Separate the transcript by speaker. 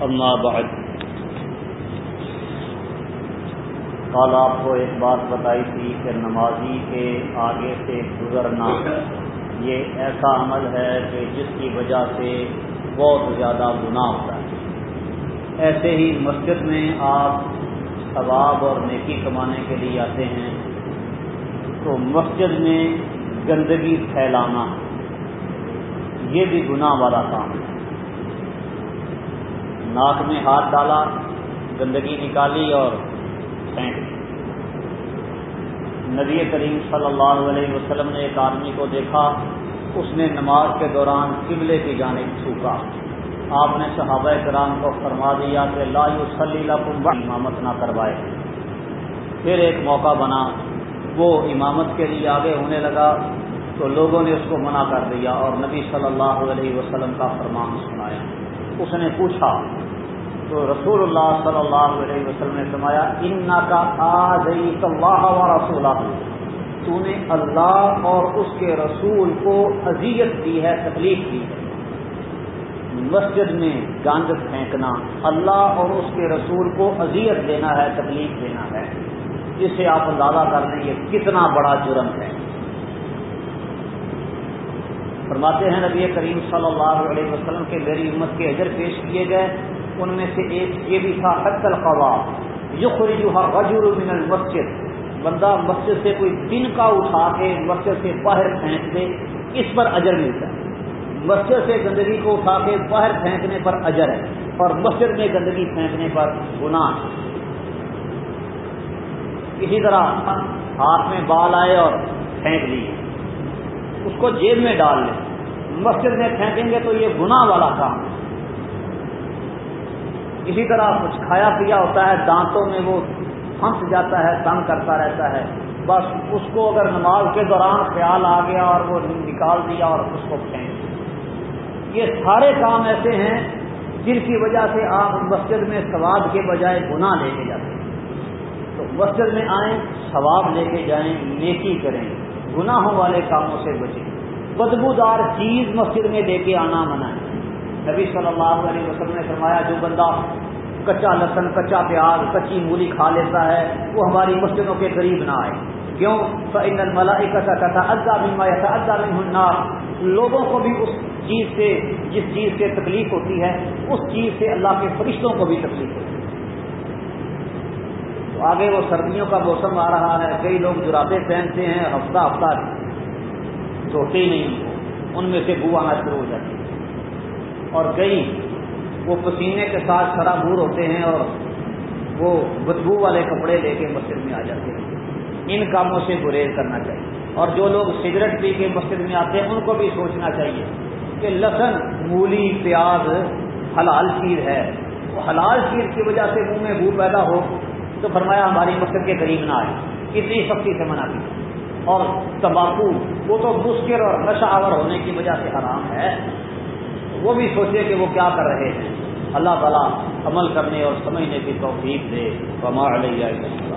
Speaker 1: اما بعد۔ کل آپ کو ایک بات بتائی تھی کہ نمازی کے آگے سے گزرنا، یہ ایسا عمل ہے کہ جس کی وجہ سے بہت زیادہ گناہ ہوتا ہے۔ ایسے ہی مسجد میں آپ ثواب اور نیکی کمانے کے لیے آتے ہیں، تو مسجد میں گندگی پھیلانا یہ بھی گناہ والا کام ہے۔ ناک میں ہاتھ ڈالا، گندگی نکالی اور پھینک نبی کریم صلی اللہ علیہ وسلم نے ایک آدمی کو دیکھا، اس نے نماز کے دوران قبلے کی جانب چھوکا آپ نے صحابہ کرام کو فرما دیا کہ لا صلی اللہ امامت نہ کروائے۔ پھر ایک موقع بنا، وہ امامت کے لیے آگے ہونے لگا تو لوگوں نے اس کو منع کر دیا اور نبی صلی اللہ علیہ وسلم کا فرمان سنایا۔ اس نے پوچھا تو رسول اللہ صلی اللہ علیہ وسلم نے فرمایا ان کا آج اللہ و رسول تو نے اللہ اور اس کے رسول کو اذیت دی ہے تکلیف دی ہے۔ مسجد میں گاند پھینکنا، اللہ اور اس کے رسول کو اذیت دینا ہے تکلیف دینا ہے۔ جسے آپ اندازہ کر لیں، یہ کتنا بڑا جرم ہے۔ فرماتے ہیں، نبی کریم صلی اللہ علیہ وسلم کے میری امت کے اجر پیش کیے گئے۔ ان میں سے ایک یہ بھی تھا حق القواب یخری غجر من المسجد. بندہ مسجد سے کوئی دن کا اٹھا کے مسجد سے باہر پھینک دے، اس پر اجر ملتا ہے۔ مسجد سے گندگی کو اٹھا کے باہر پھینکنے پر اجر ہے، اور مسجد میں گندگی پھینکنے پر گناہ ہے۔ اسی طرح ہاتھ میں بال آئے اور پھینک لیے اس کو جیب میں ڈال لیں۔ مسجد میں پھینکیں گے تو یہ گناہ والا کام ہے۔ اسی طرح کچھ کھایا پیا ہوتا ہے، دانتوں میں وہ پھنس جاتا ہے، تنگ کرتا رہتا ہے۔ بس اس کو اگر نماز کے دوران خیال آ گیا اور وہ نکال دیا اور اس کو پھینک یہ سارے کام ایسے ہیں جن کی وجہ سے آپ مسجد میں ثواب کے بجائے گناہ لے کے جاتے ہیں۔ تو مسجد میں آئیں، ثواب لے کے جائیں، نیکی کریں۔ گناہوں والے کاموں سے بچیں۔ بدبودار چیز مسجد میں لے کے آنا منع ہے نبی صلی اللہ علیہ وسلم نے فرمایا، جو بندہ کچا لسن، کچا پیاز، کچی مولی کھا لیتا ہے، وہ ہماری مسجدوں کے قریب نہ آئے۔ کیوں؟ تو ان ملا کتا ادا بیما یا ادا بننا لوگوں کو بھی اس چیز سے، جس چیز سے تکلیف ہوتی ہے، اس چیز سے اللہ کے فرشتوں کو بھی تکلیف ہوتی ہے۔ تو آگے وہ سردیوں کا موسم آ رہا ہے، کئی لوگ جرابے پہنتے ہیں، ہفتہ ہفتہ دھوتے ہی نہیں ان میں سے بو آنا شروع ہو جاتی۔ ہے اور کئی وہ پسینے کے ساتھ شرابور ہوتے ہیں اور وہ بدبو والے کپڑے لے کے مسجد میں آ جاتے ہیں۔ ان کاموں سے گریز کرنا چاہیے۔ اور جو لوگ سگریٹ پی کے مسجد میں آتے ہیں، ان کو بھی سوچنا چاہیے کہ لسن، مولی، پیاز حلال چیز ہے۔ وہ حلال چیز کی وجہ سے منہ میں بو پیدا ہو تو فرمایا ہماری مسجد کے قریب نہ آئے۔ اتنی سختی سے منع کی۔ اور تمباکو، وہ تو مسکر اور نشہ آور ہونے کی وجہ سے حرام ہے۔ وہ بھی سوچے کہ وہ کیا کر رہے ہیں۔ اللہ تعالیٰ عمل کرنے اور سمجھنے کی توفیق دے۔ جائے گا